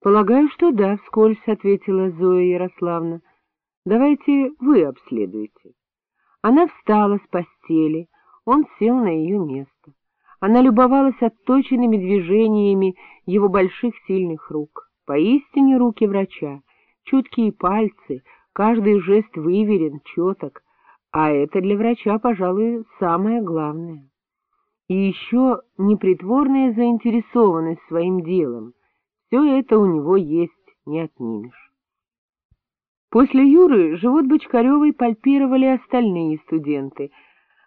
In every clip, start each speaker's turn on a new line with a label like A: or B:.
A: — Полагаю, что да, — вскользь ответила Зоя Ярославна. — Давайте вы обследуйте. Она встала с постели, он сел на ее место. Она любовалась отточенными движениями его больших сильных рук. Поистине руки врача, чуткие пальцы, каждый жест выверен, четок, а это для врача, пожалуй, самое главное. И еще непритворная заинтересованность своим делом — все это у него есть, не отнимешь. После Юры живот Бочкаревой пальпировали остальные студенты.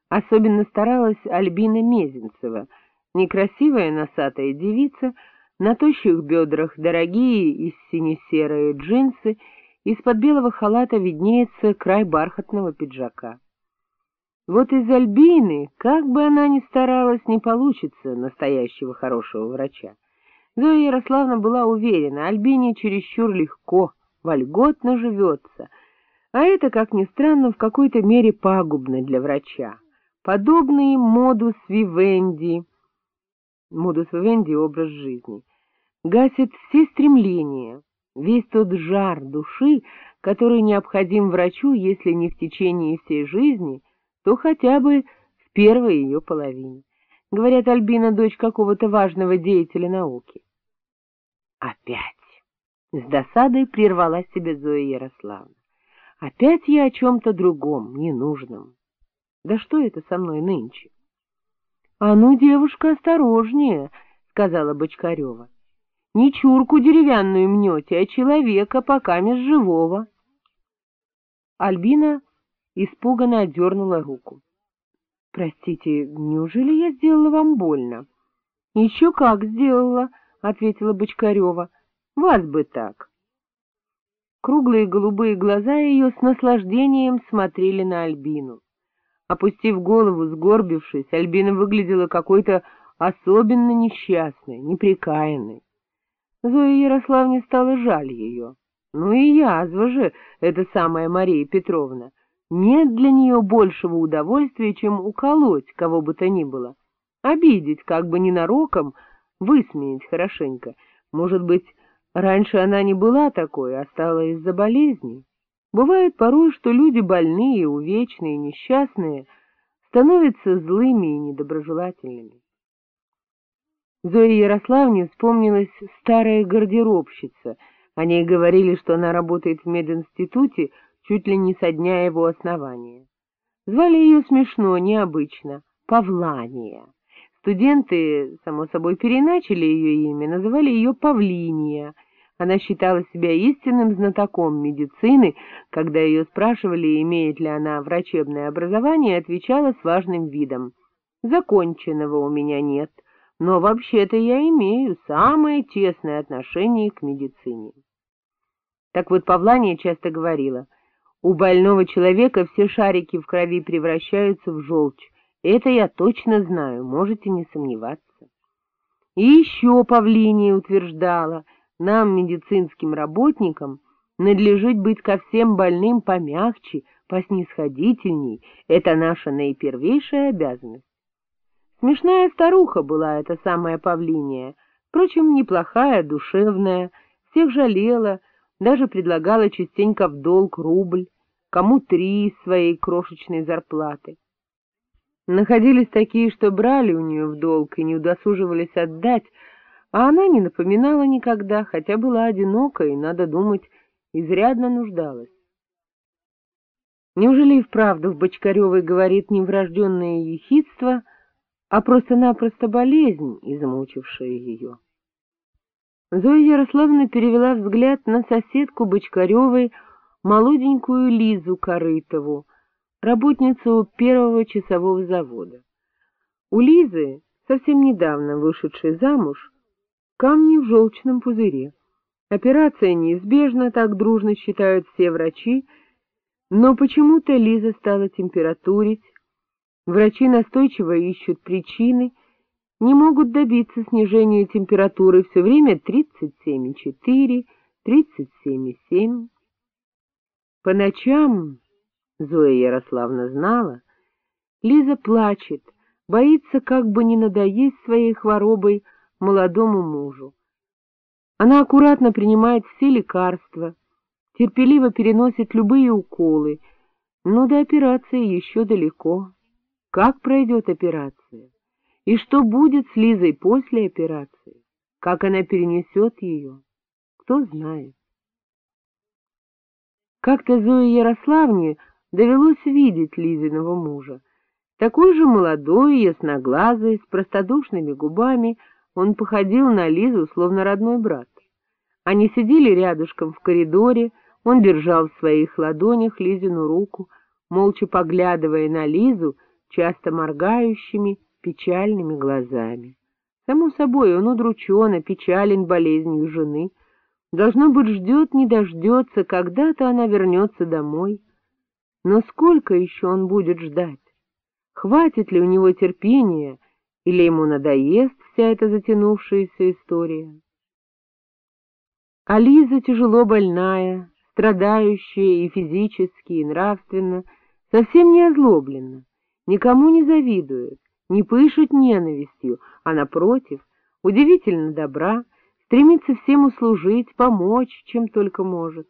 A: Особенно старалась Альбина Мезенцева, некрасивая носатая девица, на тощих бедрах дорогие и сине-серые джинсы, из-под белого халата виднеется край бархатного пиджака. Вот из Альбины, как бы она ни старалась, не получится настоящего хорошего врача. Зоя Ярославна была уверена, Альбине чересчур легко, вольготно живется, а это, как ни странно, в какой-то мере пагубно для врача. Подобный модус вивенди, модус вивенди — образ жизни, гасит все стремления, весь тот жар души, который необходим врачу, если не в течение всей жизни, то хотя бы в первой ее половине. Говорят, Альбина — дочь какого-то важного деятеля науки. Опять! С досадой прервала себе Зоя Ярославна. Опять я о чем-то другом, ненужном. Да что это со мной нынче? — А ну, девушка, осторожнее, — сказала Бочкарева. — Не чурку деревянную мнете, а человека, пока без живого. Альбина испуганно отдернула руку. — Простите, неужели я сделала вам больно? — Еще как сделала, — ответила Бочкарева. — Вас бы так. Круглые голубые глаза ее с наслаждением смотрели на Альбину. Опустив голову, сгорбившись, Альбина выглядела какой-то особенно несчастной, неприкаянной. Зоя Ярославне стало жаль ее. Ну и язва же, эта самая Мария Петровна. Нет для нее большего удовольствия, чем уколоть кого бы то ни было. Обидеть, как бы ненароком, высмеять хорошенько. Может быть, раньше она не была такой, а стала из-за болезней. Бывает порой, что люди больные, увечные, несчастные становятся злыми и недоброжелательными. Зоя Ярославне вспомнилась старая гардеробщица. О ней говорили, что она работает в мединституте чуть ли не со дня его основания. Звали ее смешно, необычно — Павлания. Студенты, само собой, переначали ее имя, называли ее Павлиния. Она считала себя истинным знатоком медицины, когда ее спрашивали, имеет ли она врачебное образование, отвечала с важным видом. «Законченного у меня нет, но вообще-то я имею самое тесное отношение к медицине». Так вот, Павлания часто говорила, «У больного человека все шарики в крови превращаются в желчь, это я точно знаю, можете не сомневаться. И еще Павлиния утверждала, нам, медицинским работникам, надлежит быть ко всем больным помягче, поснисходительней, это наша наипервейшая обязанность. Смешная старуха была эта самая Павлиния, впрочем, неплохая, душевная, всех жалела, даже предлагала частенько в долг рубль, кому три своей крошечной зарплаты. Находились такие, что брали у нее в долг и не удосуживались отдать, а она не напоминала никогда, хотя была одинока и, надо думать, изрядно нуждалась. Неужели и вправду в Бочкаревой говорит не врожденное ехидство, а просто-напросто болезнь, измучившая ее? Зоя Ярославовна перевела взгляд на соседку Бочкаревой, молоденькую Лизу Корытову, работницу первого часового завода. У Лизы, совсем недавно вышедшей замуж, камни в желчном пузыре. Операция неизбежна, так дружно считают все врачи, но почему-то Лиза стала температурить. Врачи настойчиво ищут причины, не могут добиться снижения температуры все время 37,4, 37,7. По ночам Зоя Ярославна знала, Лиза плачет, боится как бы не надоесть своей хворобой молодому мужу. Она аккуратно принимает все лекарства, терпеливо переносит любые уколы, но до операции еще далеко. Как пройдет операция? И что будет с Лизой после операции? Как она перенесет ее? Кто знает. Как-то Зое Ярославне довелось видеть Лизиного мужа. Такой же молодой, ясноглазый, с простодушными губами, он походил на Лизу, словно родной брат. Они сидели рядышком в коридоре, он держал в своих ладонях Лизину руку, молча поглядывая на Лизу, часто моргающими, печальными глазами. Само собой, он удручен, печален болезнью жены. Должно быть, ждет, не дождется, когда-то она вернется домой. Но сколько еще он будет ждать? Хватит ли у него терпения, или ему надоест вся эта затянувшаяся история? А тяжело больная, страдающая и физически, и нравственно, совсем не озлоблена, никому не завидует, не пышет ненавистью, а, напротив, удивительно добра, стремится всем услужить, помочь, чем только может.